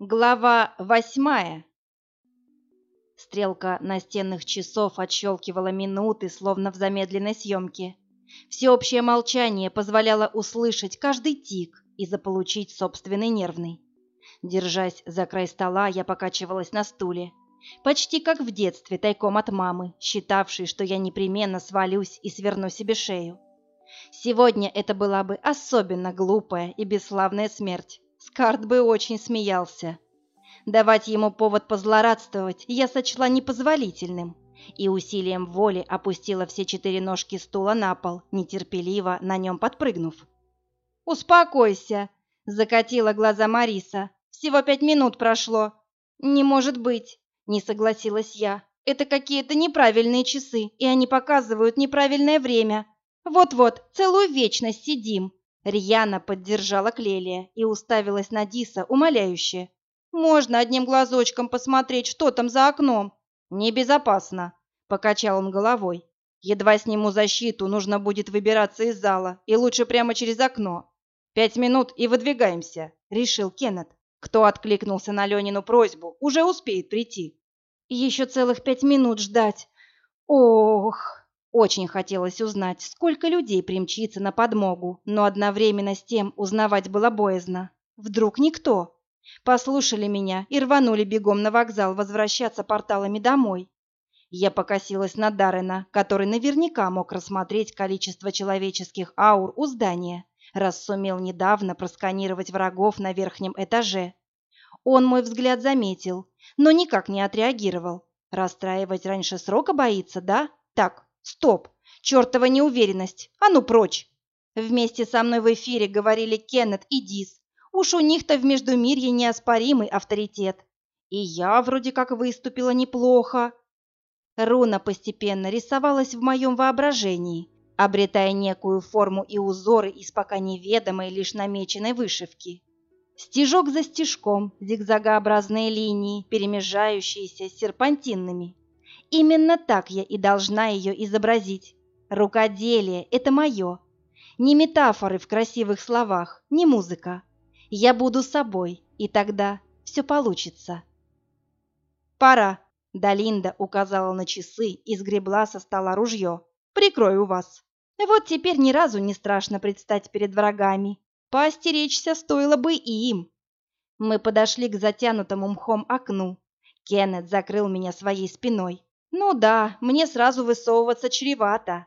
Глава восьмая Стрелка настенных часов отщелкивала минуты, словно в замедленной съемке. Всеобщее молчание позволяло услышать каждый тик и заполучить собственный нервный. Держась за край стола, я покачивалась на стуле. Почти как в детстве, тайком от мамы, считавшей, что я непременно свалюсь и сверну себе шею. Сегодня это была бы особенно глупая и бесславная смерть. Скарт бы очень смеялся. Давать ему повод позлорадствовать я сочла непозволительным и усилием воли опустила все четыре ножки стула на пол, нетерпеливо на нем подпрыгнув. «Успокойся!» — закатила глаза Мариса. «Всего пять минут прошло». «Не может быть!» — не согласилась я. «Это какие-то неправильные часы, и они показывают неправильное время. Вот-вот, целую вечность сидим». Рьяна поддержала Клелия и уставилась на Диса умоляюще. «Можно одним глазочком посмотреть, что там за окном?» «Небезопасно», — покачал он головой. «Едва сниму защиту, нужно будет выбираться из зала, и лучше прямо через окно. Пять минут и выдвигаемся», — решил Кеннет. Кто откликнулся на Ленину просьбу, уже успеет прийти. «Еще целых пять минут ждать. Ох!» Очень хотелось узнать, сколько людей примчится на подмогу, но одновременно с тем узнавать было боязно. Вдруг никто? Послушали меня и рванули бегом на вокзал возвращаться порталами домой. Я покосилась на Даррена, который наверняка мог рассмотреть количество человеческих аур у здания, раз сумел недавно просканировать врагов на верхнем этаже. Он мой взгляд заметил, но никак не отреагировал. Расстраивать раньше срока боится, да? Так, Стоп! Чертова неуверенность! А ну прочь! Вместе со мной в эфире говорили Кеннет и Дис. Уж у них-то в Междумирье неоспоримый авторитет. И я вроде как выступила неплохо. Руна постепенно рисовалась в моем воображении, обретая некую форму и узоры из пока неведомой лишь намеченной вышивки. Стежок за стежком, зигзагообразные линии, перемежающиеся с серпантинными. Именно так я и должна ее изобразить. Рукоделие – это мое. Не метафоры в красивых словах, не музыка. Я буду собой, и тогда все получится. «Пора!» – Далинда указала на часы и сгребла со стола ружье. «Прикрою вас!» Вот теперь ни разу не страшно предстать перед врагами. Поостеречься стоило бы и им. Мы подошли к затянутому мхом окну. Кеннет закрыл меня своей спиной. Ну да, мне сразу высовываться чревато.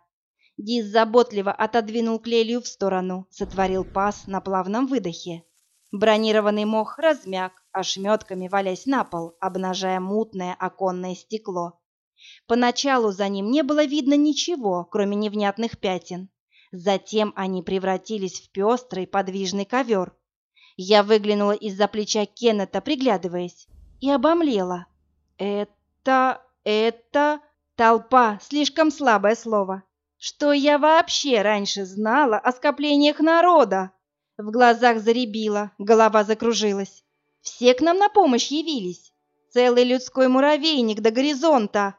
Дис заботливо отодвинул Клелию в сторону, сотворил паз на плавном выдохе. Бронированный мох размяк, ошметками валясь на пол, обнажая мутное оконное стекло. Поначалу за ним не было видно ничего, кроме невнятных пятен. Затем они превратились в пестрый подвижный ковер. Я выглянула из-за плеча Кеннета, приглядываясь, и обомлела. «Это...» Это толпа, слишком слабое слово. Что я вообще раньше знала о скоплениях народа? В глазах заребило, голова закружилась. Все к нам на помощь явились. Целый людской муравейник до горизонта.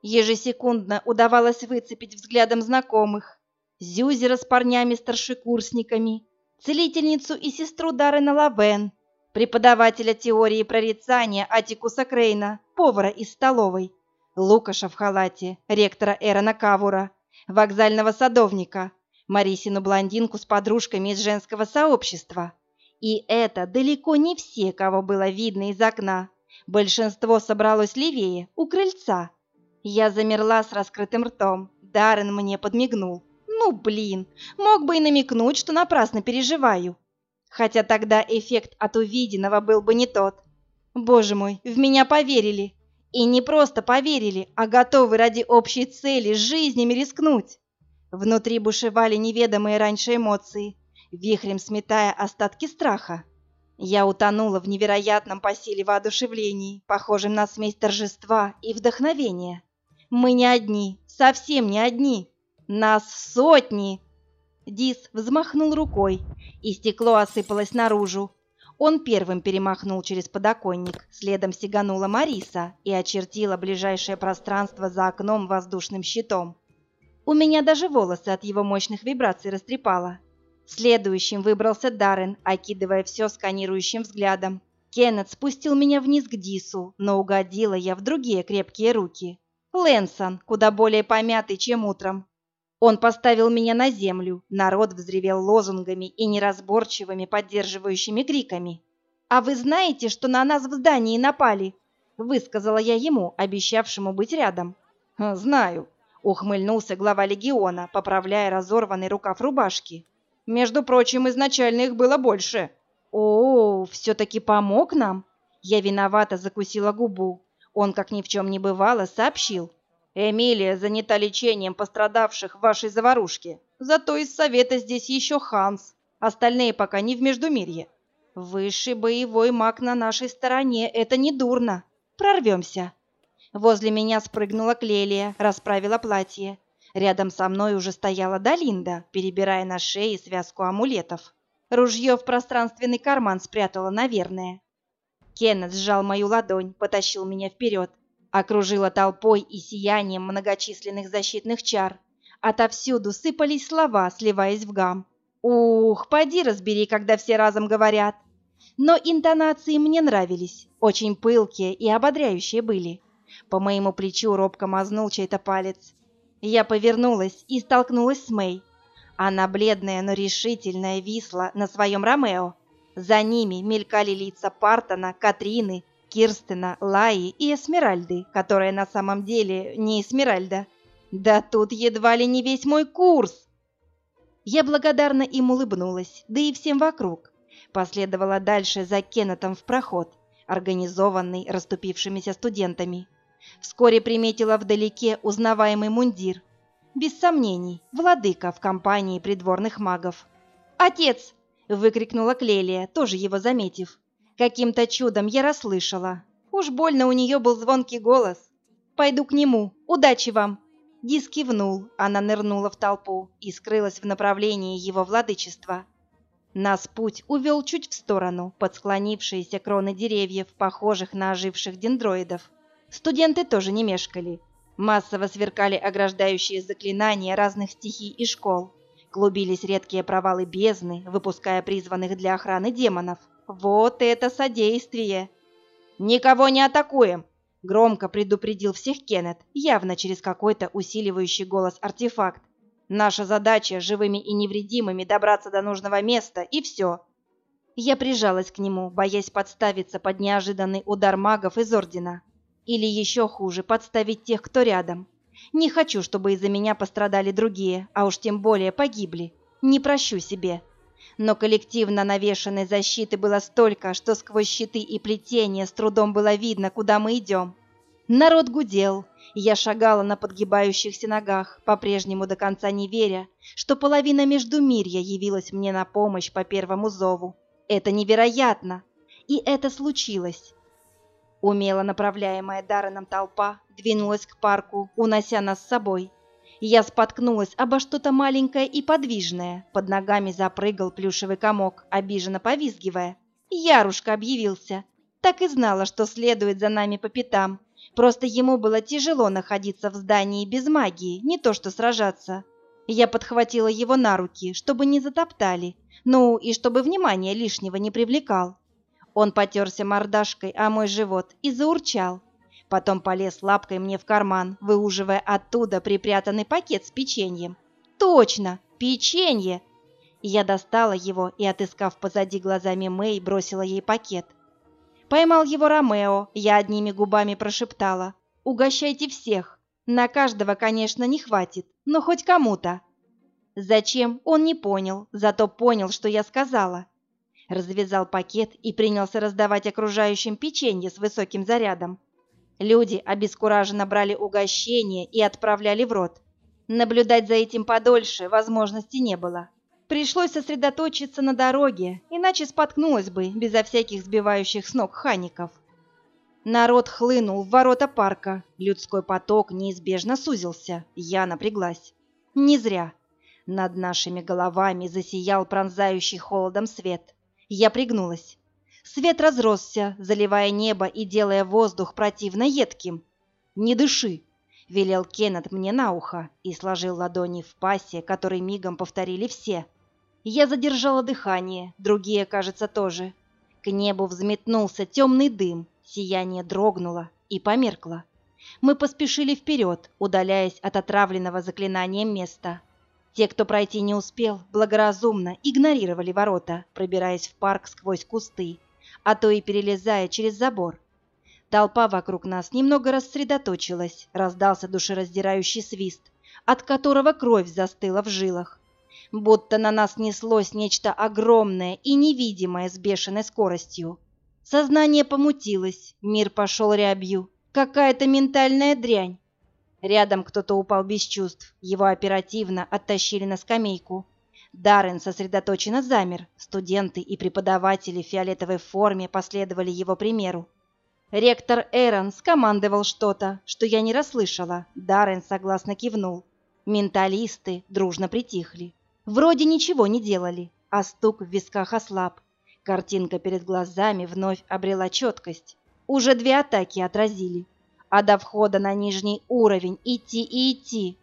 Ежесекундно удавалось выцепить взглядом знакомых. Зюзера с парнями-старшекурсниками, целительницу и сестру Даррена Лавен, преподавателя теории прорицания Атикуса Крейна, повара из столовой, Лукаша в халате, ректора Эрона Кавура, вокзального садовника, Марисину блондинку с подружками из женского сообщества. И это далеко не все, кого было видно из окна. Большинство собралось левее, у крыльца. Я замерла с раскрытым ртом. Даррен мне подмигнул. Ну, блин, мог бы и намекнуть, что напрасно переживаю. Хотя тогда эффект от увиденного был бы не тот. Боже мой, в меня поверили. И не просто поверили, а готовы ради общей цели жизнями рискнуть. Внутри бушевали неведомые раньше эмоции, вихрем сметая остатки страха. Я утонула в невероятном по силе воодушевлении, похожем на смесь торжества и вдохновения. Мы не одни, совсем не одни. Нас сотни. Дис взмахнул рукой, и стекло осыпалось наружу, он первым перемахнул через подоконник, следом сиганула Мариса и очертила ближайшее пространство за окном воздушным щитом. У меня даже волосы от его мощных вибраций растрепало. Следующим выбрался Даррен, окидывая все сканирующим взглядом. Кеннет спустил меня вниз к Дису, но угодила я в другие крепкие руки. Лэнсон, куда более помятый, чем утром. Он поставил меня на землю, народ взревел лозунгами и неразборчивыми поддерживающими криками. «А вы знаете, что на нас в здании напали?» — высказала я ему, обещавшему быть рядом. «Знаю», — ухмыльнулся глава легиона, поправляя разорванный рукав рубашки. «Между прочим, изначально их было больше». «О, все-таки помог нам?» Я виновато закусила губу. Он, как ни в чем не бывало, сообщил. «Эмилия занята лечением пострадавших в вашей заварушке. Зато из совета здесь еще Ханс. Остальные пока не в Междумирье». «Высший боевой маг на нашей стороне. Это не дурно. Прорвемся». Возле меня спрыгнула Клелия, расправила платье. Рядом со мной уже стояла Далинда, перебирая на шее связку амулетов. Ружье в пространственный карман спрятала, наверное. Кеннет сжал мою ладонь, потащил меня вперед, окружила толпой и сиянием многочисленных защитных чар. Отовсюду сыпались слова, сливаясь в гам. Ух, поди разбери, когда все разом говорят. Но интонации мне нравились, очень пылкие и ободряющие были. По моему плечу робко мазнул чей-то палец. Я повернулась и столкнулась с Мэй. Она бледная, но решительная висла на своем Ромео. За ними мелькали лица Партона, Катрины, Кирстена, Лаи и Эсмеральды, которая на самом деле не Эсмеральда. Да тут едва ли не весь мой курс. Я благодарно им улыбнулась, да и всем вокруг. Последовала дальше за Кеннетом в проход, организованный расступившимися студентами. Вскоре приметила вдалеке узнаваемый мундир. Без сомнений, владыка в компании придворных магов. «Отец!» выкрикнула Клелия, тоже его заметив. Каким-то чудом я расслышала. Уж больно у нее был звонкий голос. «Пойду к нему. Удачи вам!» Дис кивнул, она нырнула в толпу и скрылась в направлении его владычества. Нас путь увел чуть в сторону, под склонившиеся кроны деревьев, похожих на оживших дендроидов. Студенты тоже не мешкали. Массово сверкали ограждающие заклинания разных стихий и школ. Клубились редкие провалы бездны, выпуская призванных для охраны демонов. Вот это содействие! «Никого не атакуем!» — громко предупредил всех Кеннет, явно через какой-то усиливающий голос артефакт. «Наша задача — живыми и невредимыми добраться до нужного места, и все!» Я прижалась к нему, боясь подставиться под неожиданный удар магов из Ордена. Или еще хуже, подставить тех, кто рядом. Не хочу, чтобы из-за меня пострадали другие, а уж тем более погибли. Не прощу себе. Но коллективно навешанной защиты было столько, что сквозь щиты и плетения с трудом было видно, куда мы идем. Народ гудел, я шагала на подгибающихся ногах, по-прежнему до конца не веря, что половина Междумирья явилась мне на помощь по первому зову. Это невероятно! И это случилось. Умело направляемая Дарреном толпа двинулась к парку, унося нас с собой. Я споткнулась обо что-то маленькое и подвижное. Под ногами запрыгал плюшевый комок, обиженно повизгивая. Ярушка объявился. Так и знала, что следует за нами по пятам. Просто ему было тяжело находиться в здании без магии, не то что сражаться. Я подхватила его на руки, чтобы не затоптали, ну и чтобы внимания лишнего не привлекал. Он потерся мордашкой о мой живот и заурчал. Потом полез лапкой мне в карман, выуживая оттуда припрятанный пакет с печеньем. «Точно! Печенье!» Я достала его и, отыскав позади глазами Мэй, бросила ей пакет. Поймал его Ромео, я одними губами прошептала. «Угощайте всех! На каждого, конечно, не хватит, но хоть кому-то!» Зачем, он не понял, зато понял, что я сказала развязал пакет и принялся раздавать окружающим печенье с высоким зарядом. Люди обескураженно брали угощение и отправляли в рот. Наблюдать за этим подольше возможности не было. Пришлось сосредоточиться на дороге, иначе споткнулась бы безо всяких сбивающих с ног хаников. Народ хлынул в ворота парка, людской поток неизбежно сузился, я напряглась. Не зря. Над нашими головами засиял пронзающий холодом свет. Я пригнулась. Свет разросся, заливая небо и делая воздух противно едким. «Не дыши!» — велел Кеннет мне на ухо и сложил ладони в пасе, который мигом повторили все. Я задержала дыхание, другие, кажется, тоже. К небу взметнулся темный дым, сияние дрогнуло и померкло. Мы поспешили вперед, удаляясь от отравленного заклинанием места. Те, кто пройти не успел, благоразумно игнорировали ворота, пробираясь в парк сквозь кусты, а то и перелезая через забор. Толпа вокруг нас немного рассредоточилась, раздался душераздирающий свист, от которого кровь застыла в жилах. Будто на нас неслось нечто огромное и невидимое с бешеной скоростью. Сознание помутилось, мир пошел рябью. Какая-то ментальная дрянь. Рядом кто-то упал без чувств. Его оперативно оттащили на скамейку. Даррен сосредоточенно замер. Студенты и преподаватели в фиолетовой форме последовали его примеру. Ректор Эрон скомандовал что-то, что я не расслышала. Даррен согласно кивнул. Менталисты дружно притихли. Вроде ничего не делали, а стук в висках ослаб. Картинка перед глазами вновь обрела четкость. Уже две атаки отразили. А до входа на нижний уровень идти и идти.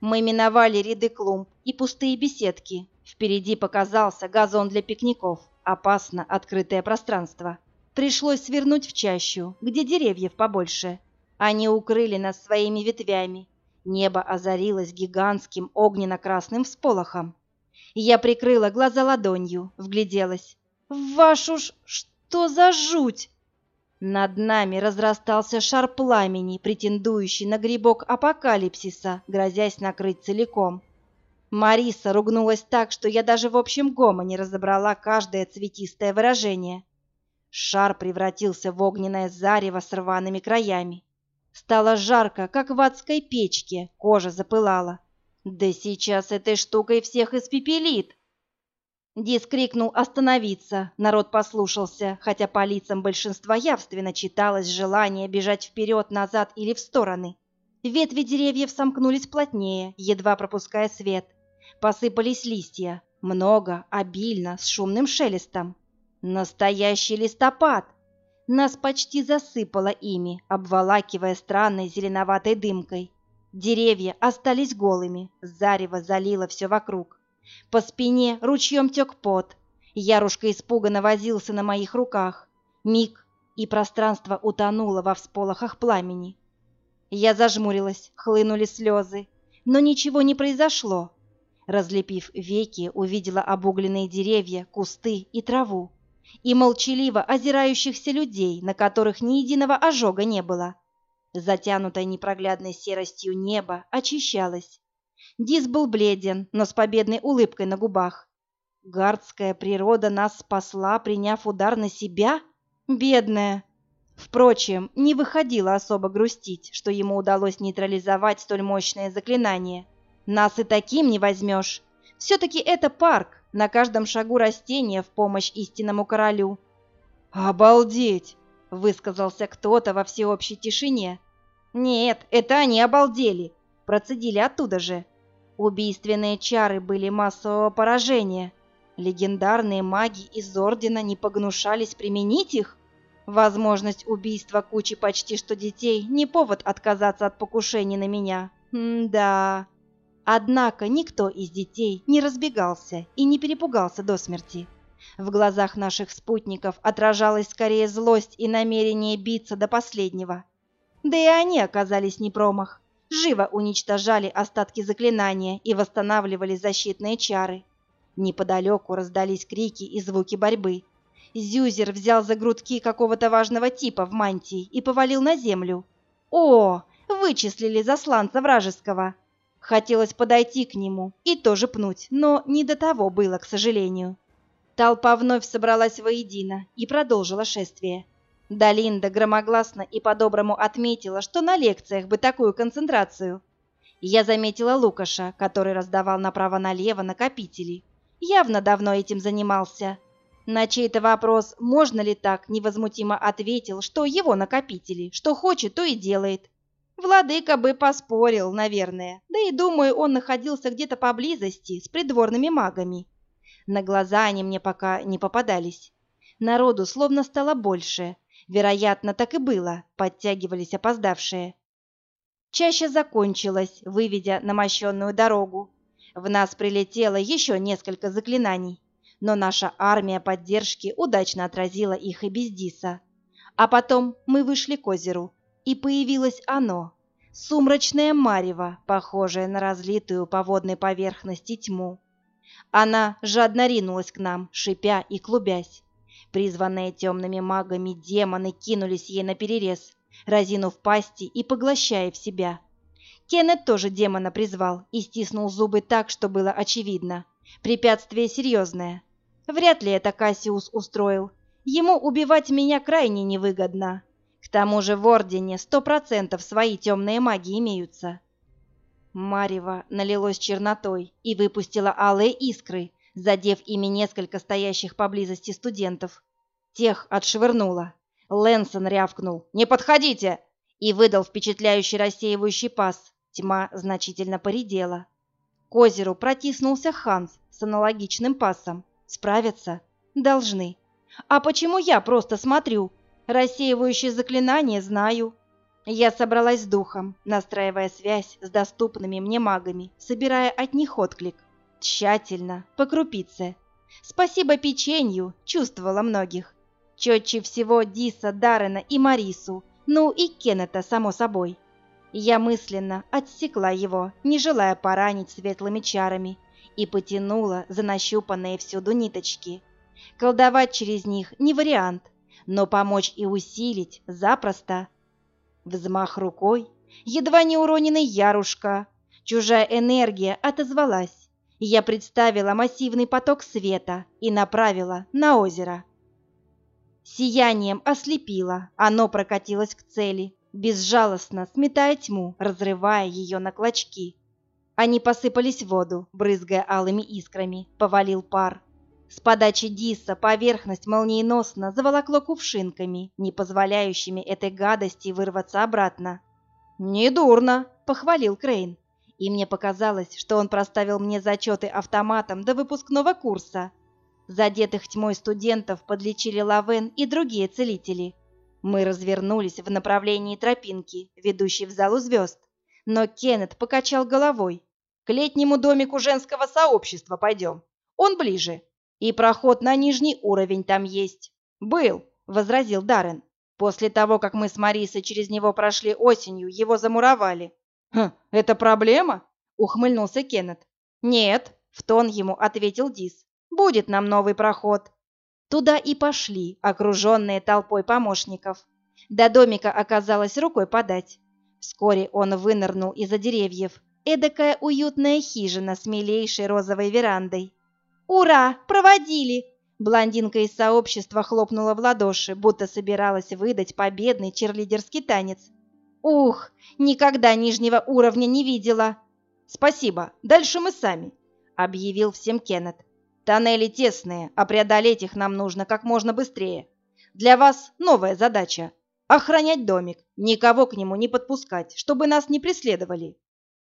Мы миновали ряды клумб и пустые беседки. Впереди показался газон для пикников. Опасно открытое пространство. Пришлось свернуть в чащу, где деревьев побольше. Они укрыли нас своими ветвями. Небо озарилось гигантским огненно-красным всполохом. Я прикрыла глаза ладонью, вгляделась. «Вашу ж... что за жуть!» Над нами разрастался шар пламени, претендующий на грибок апокалипсиса, грозясь накрыть целиком. Мариса ругнулась так, что я даже в общем гомоне разобрала каждое цветистое выражение. Шар превратился в огненное зарево с рваными краями. Стало жарко, как в адской печке, кожа запылала. Да сейчас этой штукой всех испепелит. Дис крикнул остановиться, народ послушался, хотя по лицам большинства явственно читалось желание бежать вперед, назад или в стороны. Ветви деревьев сомкнулись плотнее, едва пропуская свет. Посыпались листья, много, обильно, с шумным шелестом. Настоящий листопад! Нас почти засыпало ими, обволакивая странной зеленоватой дымкой. Деревья остались голыми, зарево залило все вокруг. По спине ручьем тек пот. Ярушка испуганно возился на моих руках. Миг, и пространство утонуло во всполохах пламени. Я зажмурилась, хлынули слезы, но ничего не произошло. Разлепив веки, увидела обугленные деревья, кусты и траву и молчаливо озирающихся людей, на которых ни единого ожога не было. Затянутое непроглядной серостью небо очищалось. Дис был бледен, но с победной улыбкой на губах. Гардская природа нас спасла, приняв удар на себя? Бедная! Впрочем, не выходило особо грустить, что ему удалось нейтрализовать столь мощное заклинание. Нас и таким не возьмешь. Все-таки это парк, на каждом шагу растения в помощь истинному королю. «Обалдеть!» — высказался кто-то во всеобщей тишине. «Нет, это они обалдели!» — процедили оттуда же. Убийственные чары были массового поражения. Легендарные маги из Ордена не погнушались применить их? Возможность убийства кучи почти что детей — не повод отказаться от покушений на меня. М-да... Однако никто из детей не разбегался и не перепугался до смерти. В глазах наших спутников отражалась скорее злость и намерение биться до последнего. Да и они оказались не промах. Живо уничтожали остатки заклинания и восстанавливали защитные чары. Неподалеку раздались крики и звуки борьбы. Зюзер взял за грудки какого-то важного типа в мантии и повалил на землю. О, вычислили засланца вражеского. Хотелось подойти к нему и тоже пнуть, но не до того было, к сожалению. Толпа вновь собралась воедино и продолжила шествие. Далинда громогласно и по-доброму отметила, что на лекциях бы такую концентрацию. Я заметила Лукаша, который раздавал направо-налево накопители. Явно давно этим занимался. На чей-то вопрос, можно ли так, невозмутимо ответил, что его накопители, что хочет, то и делает. Владыка бы поспорил, наверное, да и, думаю, он находился где-то поблизости с придворными магами. На глаза они мне пока не попадались. Народу словно стало больше. Вероятно, так и было, подтягивались опоздавшие. Чаще закончилась, выведя на мощенную дорогу. В нас прилетело еще несколько заклинаний. но наша армия поддержки удачно отразила их и без Диса. А потом мы вышли к озеру, и появилось оно, сумрачное марево, похожее на разлитую по водной поверхности тьму. Она жадно ринулась к нам, шипя и клубясь. Призванные темными магами демоны кинулись ей на перерез, разинув пасти и поглощая в себя. Кеннет тоже демона призвал и стиснул зубы так, что было очевидно. Препятствие серьезное. Вряд ли это Кассиус устроил. Ему убивать меня крайне невыгодно. К тому же в Ордене сто процентов свои темные маги имеются. Марева налилось чернотой и выпустила алые искры, задев ими несколько стоящих поблизости студентов. Тех отшвырнула. Лэнсон рявкнул «Не подходите!» и выдал впечатляющий рассеивающий пас. Тьма значительно поредела. К озеру протиснулся Ханс с аналогичным пасом. Справятся? Должны. А почему я просто смотрю? Рассеивающее заклинание знаю. Я собралась с духом, настраивая связь с доступными мне магами, собирая от них отклик. Тщательно, по крупице. Спасибо печенью, чувствовала многих. Четче всего Диса, Даррена и Марису, ну и Кеннета, само собой. Я мысленно отсекла его, не желая поранить светлыми чарами, и потянула за нащупанные всюду ниточки. Колдовать через них не вариант, но помочь и усилить запросто. Взмах рукой, едва не уроненный ярушка, чужая энергия отозвалась. Я представила массивный поток света и направила на озеро. Сиянием ослепило, оно прокатилось к цели, безжалостно сметая тьму, разрывая ее на клочки. Они посыпались в воду, брызгая алыми искрами, повалил пар. С подачи Диса поверхность молниеносно заволокло кувшинками, не позволяющими этой гадости вырваться обратно. «Недурно!» — похвалил Крейн. И мне показалось, что он проставил мне зачеты автоматом до выпускного курса. Задетых тьмой студентов подлечили Лавен и другие целители — мы развернулись в направлении тропинки, ведущей в залу звезд, но Кеннет покачал головой. «К летнему домику женского сообщества пойдем. Он ближе. И проход на нижний уровень там есть». «Был», — возразил Даррен. «После того, как мы с Марисой через него прошли осенью, его замуровали». «Хм, это проблема?» — ухмыльнулся Кеннет. «Нет», — в тон ему ответил Дис. «Будет нам новый проход. Туда и пошли, окруженные толпой помощников. До домика оказалось рукой подать. Вскоре он вынырнул из-за деревьев. Эдакая уютная хижина с милейшей розовой верандой. «Ура! Проводили!» Блондинка из сообщества хлопнула в ладоши, будто собиралась выдать победный черлидерский танец. «Ух, никогда нижнего уровня не видела!» «Спасибо, дальше мы сами», — объявил всем Кеннет. Тоннели тесные, а преодолеть их нам нужно как можно быстрее. Для вас новая задача – охранять домик, никого к нему не подпускать, чтобы нас не преследовали.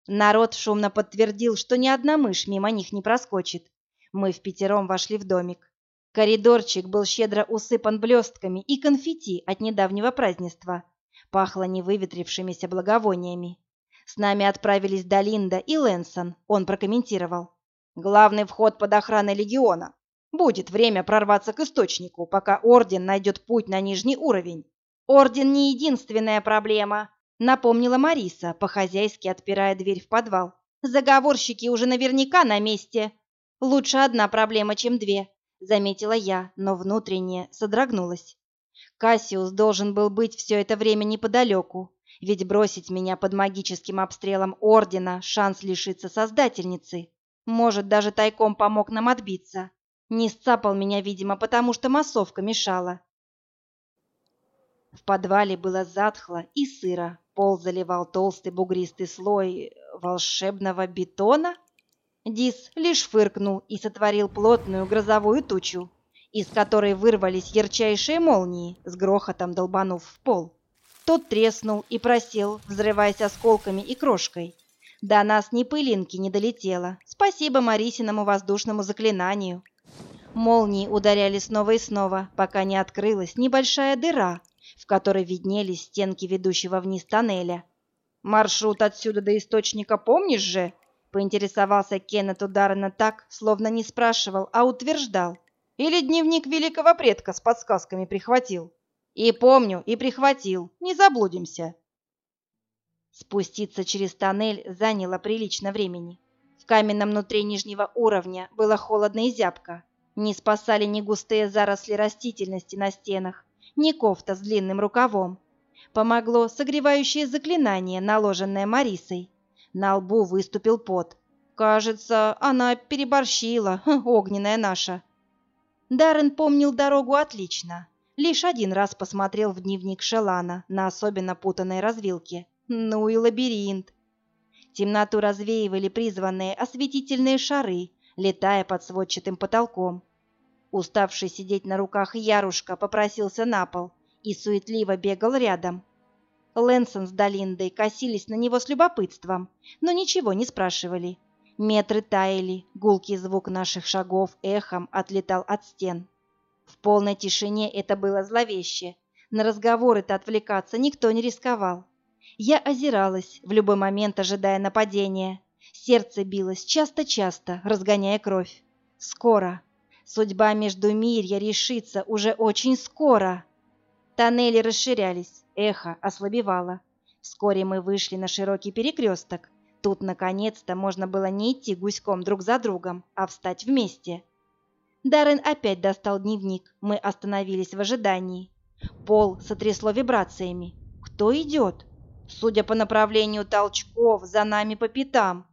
Народ шумно подтвердил, что ни одна мышь мимо них не проскочит. Мы в пятером вошли в домик. Коридорчик был щедро усыпан блестками и конфетти от недавнего празднества. Пахло невыветрившимися благовониями. С нами отправились Долинда и Лэнсон, он прокомментировал. Главный вход под охраной легиона. Будет время прорваться к источнику, пока Орден найдет путь на нижний уровень. Орден не единственная проблема, напомнила Мариса, по-хозяйски отпирая дверь в подвал. Заговорщики уже наверняка на месте. Лучше одна проблема, чем две, заметила я, но внутренне содрогнулась. Кассиус должен был быть все это время неподалеку, ведь бросить меня под магическим обстрелом Ордена – шанс лишиться Создательницы. Может, даже тайком помог нам отбиться. Не сцапал меня, видимо, потому что массовка мешала. В подвале было затхло и сыро. Пол заливал толстый бугристый слой волшебного бетона. Дис лишь фыркнул и сотворил плотную грозовую тучу, из которой вырвались ярчайшие молнии, с грохотом долбанув в пол. Тот треснул и просел, взрываясь осколками и крошкой. До нас ни пылинки не долетело. Спасибо Марисиному воздушному заклинанию. Молнии ударяли снова и снова, пока не открылась небольшая дыра, в которой виднелись стенки ведущего вниз тоннеля. «Маршрут отсюда до источника помнишь же?» — поинтересовался Кеннет ударно так, словно не спрашивал, а утверждал. Или дневник великого предка с подсказками прихватил? И помню, и прихватил. Не заблудимся. Спуститься через тоннель заняло прилично времени. В каменном внутри нижнего уровня было холодно и зябко. Не спасали ни густые заросли растительности на стенах, ни кофта с длинным рукавом. Помогло согревающее заклинание, наложенное Марисой. На лбу выступил пот. Кажется, она переборщила, огненная наша. Даррен помнил дорогу отлично. Лишь один раз посмотрел в дневник Шелана на особенно путанной развилке. Ну и лабиринт. Темноту развеивали призванные осветительные шары, летая под сводчатым потолком. Уставший сидеть на руках Ярушка попросился на пол и суетливо бегал рядом. Лэнсон с Долиндой косились на него с любопытством, но ничего не спрашивали. Метры таяли, гулкий звук наших шагов эхом отлетал от стен. В полной тишине это было зловеще. На разговоры-то отвлекаться никто не рисковал. Я озиралась, в любой момент ожидая нападения. Сердце билось часто-часто, разгоняя кровь. Скоро. Судьба между мирья решится уже очень скоро. Тоннели расширялись, эхо ослабевало. Вскоре мы вышли на широкий перекресток. Тут, наконец-то, можно было не идти гуськом друг за другом, а встать вместе. Даррен опять достал дневник. Мы остановились в ожидании. Пол сотрясло вибрациями. Кто идет? Судя по направлению толчков, за нами по пятам.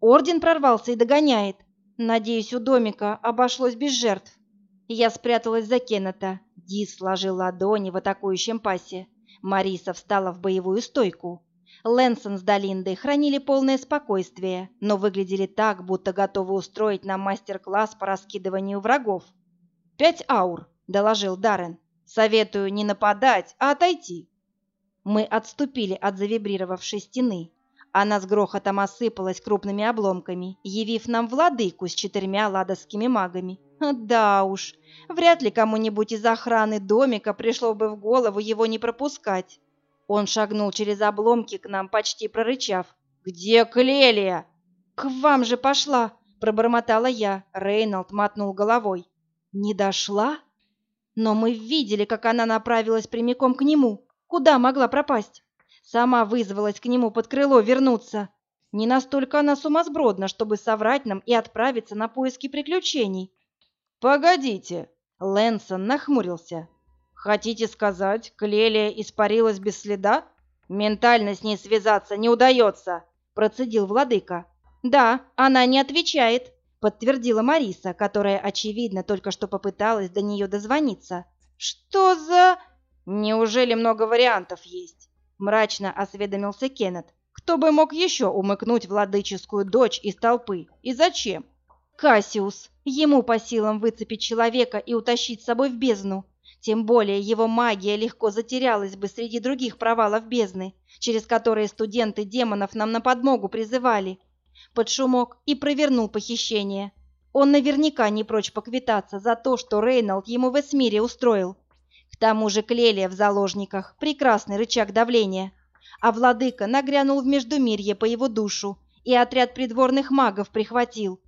Орден прорвался и догоняет. Надеюсь, у домика обошлось без жертв. Я спряталась за Кеннета. Дис сложил ладони в атакующем пасе. Мариса встала в боевую стойку. Лэнсон с Долиндой хранили полное спокойствие, но выглядели так, будто готовы устроить нам мастер-класс по раскидыванию врагов. «Пять аур», — доложил Даррен. «Советую не нападать, а отойти». Мы отступили от завибрировавшей стены. Она с грохотом осыпалась крупными обломками, явив нам владыку с четырьмя ладовскими магами. Да уж, вряд ли кому-нибудь из охраны домика пришло бы в голову его не пропускать. Он шагнул через обломки к нам, почти прорычав. «Где Клелия?» «К вам же пошла!» — пробормотала я. Рейнольд мотнул головой. «Не дошла?» Но мы видели, как она направилась прямиком к нему. Куда могла пропасть? Сама вызвалась к нему под крыло вернуться. Не настолько она сумасбродна, чтобы соврать нам и отправиться на поиски приключений. «Погодите!» — Лэнсон нахмурился. «Хотите сказать, Клелия испарилась без следа? Ментально с ней связаться не удается!» — процедил владыка. «Да, она не отвечает», — подтвердила Мариса, которая, очевидно, только что попыталась до нее дозвониться. «Что за...» «Неужели много вариантов есть?» — мрачно осведомился Кеннет. «Кто бы мог еще умыкнуть владыческую дочь из толпы? И зачем?» «Кассиус. Ему по силам выцепить человека и утащить с собой в бездну. Тем более его магия легко затерялась бы среди других провалов бездны, через которые студенты демонов нам на подмогу призывали. Под шумок и провернул похищение. Он наверняка не прочь поквитаться за то, что Рейнольд ему в Эсмире устроил. Тому же Клелия в заложниках – прекрасный рычаг давления. А владыка нагрянул в Междумирье по его душу и отряд придворных магов прихватил.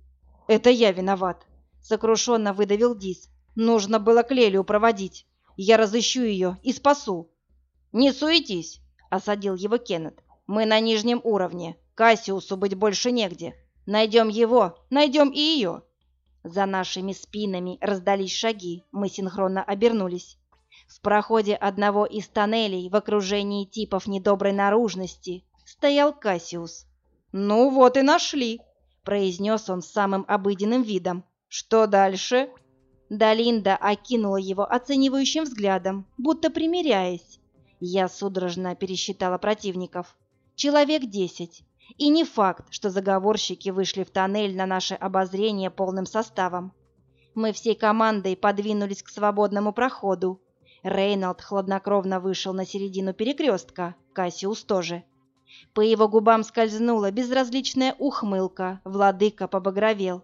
«Это я виноват», – сокрушенно выдавил Дис. «Нужно было Клелию проводить. Я разыщу ее и спасу». «Не суетись», – осадил его Кеннет. «Мы на нижнем уровне. Кассиусу быть больше негде. Найдем его, найдем и ее». За нашими спинами раздались шаги. Мы синхронно обернулись. В проходе одного из тоннелей в окружении типов недоброй наружности стоял Кассиус. «Ну вот и нашли», — произнес он с самым обыденным видом. «Что дальше?» Далинда окинула его оценивающим взглядом, будто примиряясь. Я судорожно пересчитала противников. Человек десять. И не факт, что заговорщики вышли в тоннель на наше обозрение полным составом. Мы всей командой подвинулись к свободному проходу, Рейнольд хладнокровно вышел на середину перекрестка, Кассиус тоже. По его губам скользнула безразличная ухмылка, владыка побагровел.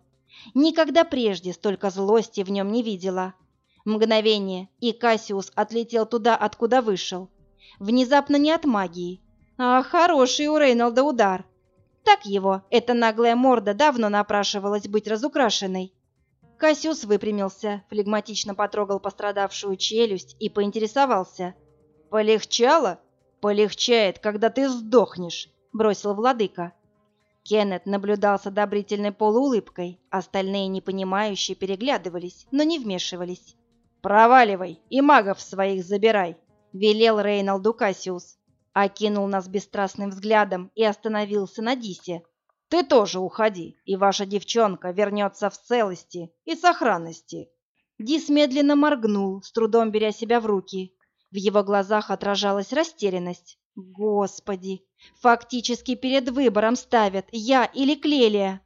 Никогда прежде столько злости в нем не видела. Мгновение, и Кассиус отлетел туда, откуда вышел. Внезапно не от магии. А хороший у Рейнолда удар. Так его, эта наглая морда давно напрашивалась быть разукрашенной. Кассиус выпрямился, флегматично потрогал пострадавшую челюсть и поинтересовался. «Полегчало? Полегчает, когда ты сдохнешь», — бросил владыка. Кеннет наблюдал с одобрительной полуулыбкой, остальные непонимающие переглядывались, но не вмешивались. «Проваливай и магов своих забирай», — велел Рейнолду Кассиус. Окинул нас бесстрастным взглядом и остановился на Дисе. «Ты тоже уходи, и ваша девчонка вернется в целости и сохранности». Дис медленно моргнул, с трудом беря себя в руки. В его глазах отражалась растерянность. «Господи! Фактически перед выбором ставят я или Клелия!»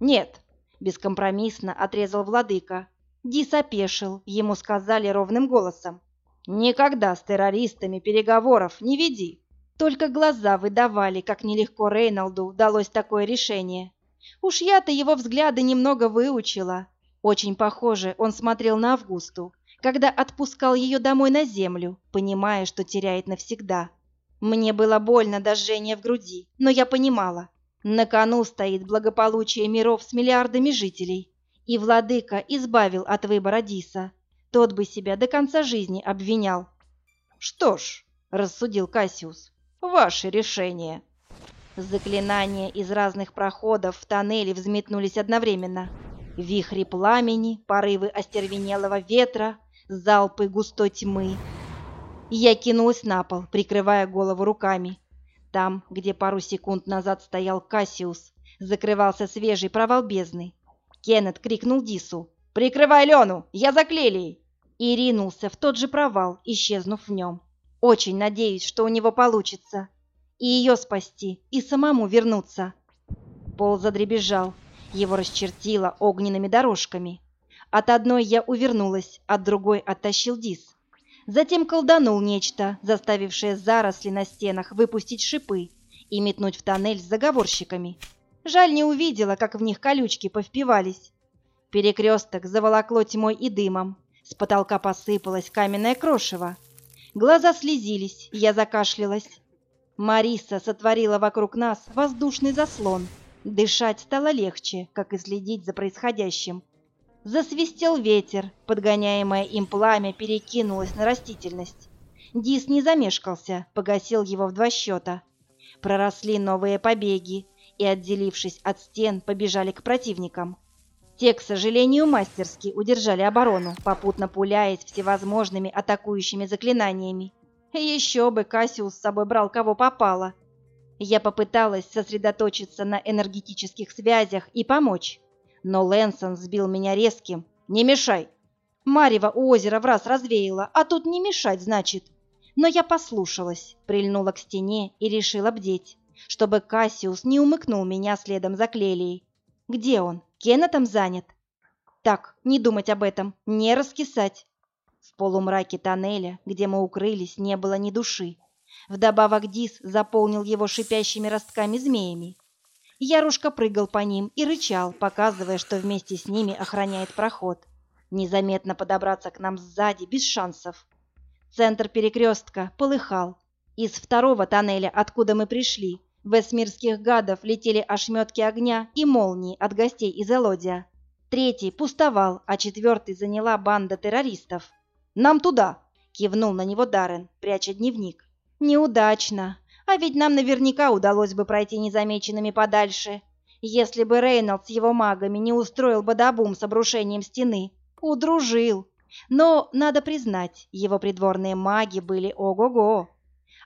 «Нет!» — бескомпромиссно отрезал владыка. Дис опешил, ему сказали ровным голосом. «Никогда с террористами переговоров не веди!» Только глаза выдавали, как нелегко Рейнолду удалось такое решение. Уж я-то его взгляды немного выучила. Очень похоже, он смотрел на Августу, когда отпускал ее домой на землю, понимая, что теряет навсегда. Мне было больно до жжения в груди, но я понимала. На кону стоит благополучие миров с миллиардами жителей, и владыка избавил от выбора Диса. Тот бы себя до конца жизни обвинял. «Что ж», — рассудил Кассиус, — «ваше решение». Заклинания из разных проходов в тоннеле взметнулись одновременно. Вихри пламени, порывы остервенелого ветра, залпы густой тьмы. Я кинулась на пол, прикрывая голову руками. Там, где пару секунд назад стоял Кассиус, закрывался свежий провал бездны. Кеннет крикнул Дису. «Прикрывай Лену! Я за Клелией!» И ринулся в тот же провал, исчезнув в нем. Очень надеюсь, что у него получится. И ее спасти, и самому вернуться. Пол задребезжал. Его расчертило огненными дорожками. От одной я увернулась, от другой оттащил Дис. Затем колданул нечто, заставившее заросли на стенах выпустить шипы и метнуть в тоннель с заговорщиками. Жаль, не увидела, как в них колючки повпивались. Перекресток заволокло тьмой и дымом. С потолка посыпалось каменное крошево. Глаза слезились, я закашлялась. Мариса сотворила вокруг нас воздушный заслон. Дышать стало легче, как и следить за происходящим. Засвистел ветер, подгоняемое им пламя перекинулось на растительность. Дис не замешкался, погасил его в два счета. Проросли новые побеги, и, отделившись от стен, побежали к противникам. Те, к сожалению, мастерски удержали оборону, попутно пуляясь всевозможными атакующими заклинаниями. Еще бы Кассиус с собой брал кого попало. Я попыталась сосредоточиться на энергетических связях и помочь, но Лэнсон сбил меня резким «Не мешай!». Марева у озера в раз развеяла, а тут не мешать, значит. Но я послушалась, прильнула к стене и решила бдеть чтобы Кассиус не умыкнул меня следом за Клелией. Где он? Кеннетом занят? Так, не думать об этом, не раскисать. В полумраке тоннеля, где мы укрылись, не было ни души. Вдобавок Дис заполнил его шипящими ростками-змеями. Ярушка прыгал по ним и рычал, показывая, что вместе с ними охраняет проход. Незаметно подобраться к нам сзади, без шансов. Центр перекрестка полыхал. Из второго тоннеля, откуда мы пришли, в эсмирских гадов летели ошметки огня и молнии от гостей из Элодия. Третий пустовал, а четвертый заняла банда террористов. «Нам туда!» — кивнул на него Даррен, пряча дневник. «Неудачно. А ведь нам наверняка удалось бы пройти незамеченными подальше, если бы Рейнольд с его магами не устроил бадабум с обрушением стены. Удружил. Но, надо признать, его придворные маги были ого-го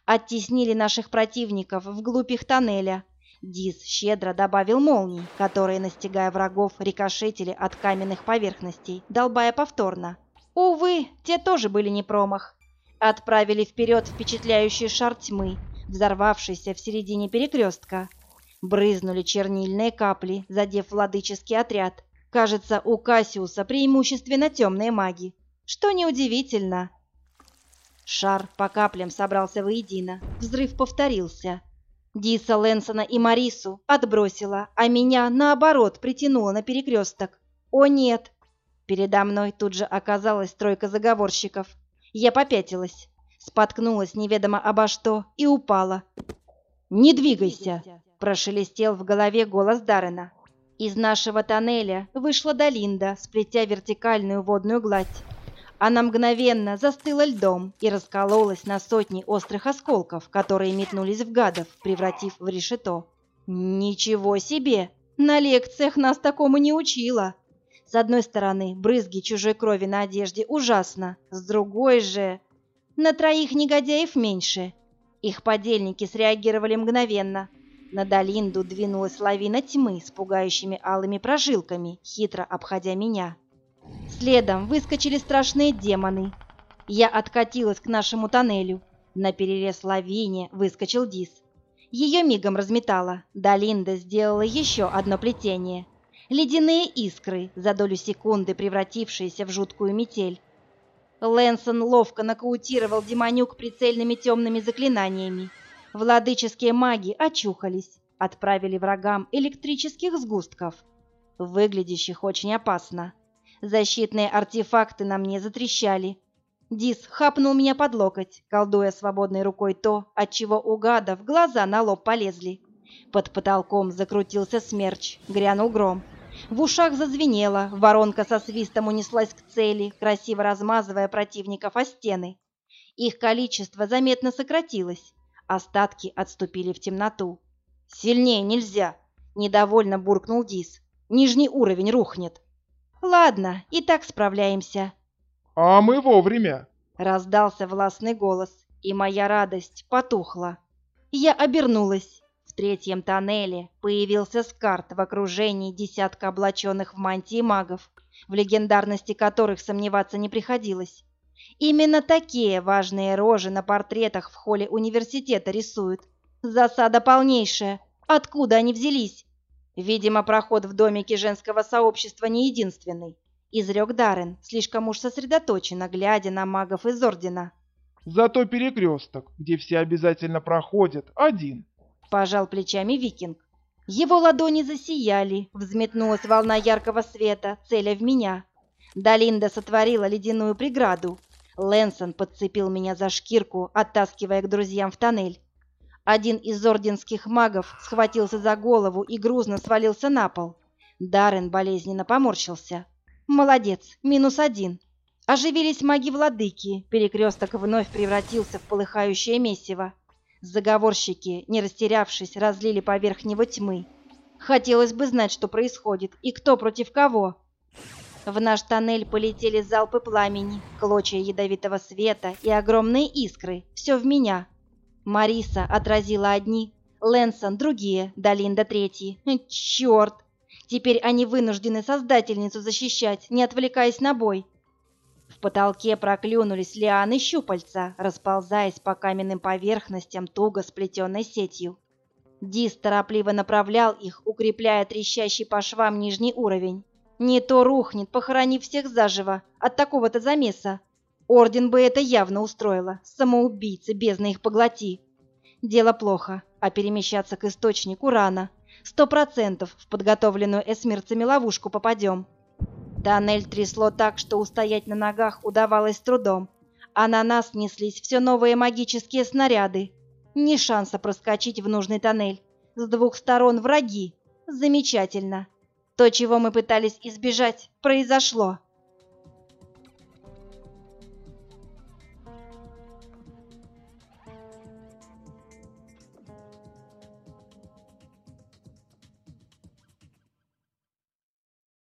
оттеснили наших противников вглубь их тоннеля. Дис щедро добавил молний, которые, настигая врагов, рикошетили от каменных поверхностей, долбая повторно. Увы, те тоже были не промах. Отправили вперед впечатляющий шар тьмы, взорвавшийся в середине перекрестка. Брызнули чернильные капли, задев владыческий отряд. Кажется, у Кассиуса преимущественно темные маги. Что неудивительно, Шар по каплям собрался воедино. Взрыв повторился. Диса, Лэнсона и Марису отбросила, а меня, наоборот, притянула на перекресток. О нет! Передо мной тут же оказалась тройка заговорщиков. Я попятилась, споткнулась неведомо обо что и упала. «Не двигайся!» – прошелестел в голове голос Даррена. Из нашего тоннеля вышла Долинда, сплетя вертикальную водную гладь. Она мгновенно застыла льдом и раскололась на сотни острых осколков, которые метнулись в гадов, превратив в решето. Ничего себе! На лекциях нас такому не учила. С одной стороны, брызги чужой крови на одежде ужасно, с другой же... На троих негодяев меньше. Их подельники среагировали мгновенно. На Долинду двинулась лавина тьмы с пугающими алыми прожилками, хитро обходя меня. Следом выскочили страшные демоны. Я откатилась к нашему тоннелю. На перерез лавине выскочил Дис. Ее мигом разметало. Долинда сделала еще одно плетение. Ледяные искры, за долю секунды превратившиеся в жуткую метель. Лэнсон ловко нокаутировал демонюк прицельными темными заклинаниями. Владыческие маги очухались, отправили врагам электрических сгустков, выглядящих очень опасно. Защитные артефакты на мне затрещали. Дис хапнул меня под локоть, колдуя свободной рукой то, от чего у гадов глаза на лоб полезли. Под потолком закрутился смерч, грянул гром. В ушах зазвенело, воронка со свистом унеслась к цели, красиво размазывая противников о стены. Их количество заметно сократилось. Остатки отступили в темноту. «Сильнее нельзя!» — недовольно буркнул Дис. «Нижний уровень рухнет». «Ладно, и так справляемся». «А мы вовремя!» — раздался властный голос, и моя радость потухла. Я обернулась. В третьем тоннеле появился Скарт в окружении десятка облаченных в мантии магов, в легендарности которых сомневаться не приходилось. Именно такие важные рожи на портретах в холле университета рисуют. Засада полнейшая. Откуда они взялись? Видимо, проход в домике женского сообщества не единственный. Изрек Даррен, слишком уж сосредоточенно, глядя на магов из Ордена. Зато перекресток, где все обязательно проходят, один. Пожал плечами викинг. Его ладони засияли, взметнулась волна яркого света, целя в меня. Далинда сотворила ледяную преграду, Лэнсон подцепил меня за шкирку, оттаскивая к друзьям в тоннель. Один из орденских магов схватился за голову и грузно свалился на пол. Даррен болезненно поморщился. «Молодец, минус один». Оживились маги-владыки, перекресток вновь превратился в полыхающее месиво. Заговорщики, не растерявшись, разлили поверх него тьмы. Хотелось бы знать, что происходит и кто против кого. В наш тоннель полетели залпы пламени, клочья ядовитого света и огромные искры. Все в меня. Мариса отразила одни, Лэнсон другие, Долинда третьи. Черт! Теперь они вынуждены создательницу защищать, не отвлекаясь на бой. В потолке проклюнулись лианы щупальца, расползаясь по каменным поверхностям туго сплетенной сетью. Дис торопливо направлял их, укрепляя трещащий по швам нижний уровень. Не то рухнет, похоронив всех заживо от такого-то замеса. Орден бы это явно устроило. Самоубийцы, бездна их поглоти. Дело плохо, а перемещаться к источнику рано. Сто процентов в подготовленную эсмирцами ловушку попадем. Тоннель трясло так, что устоять на ногах удавалось трудом, а на нас неслись все новые магические снаряды. Ни шанса проскочить в нужный тоннель. С двух сторон враги. Замечательно. То, чего мы пытались избежать, произошло.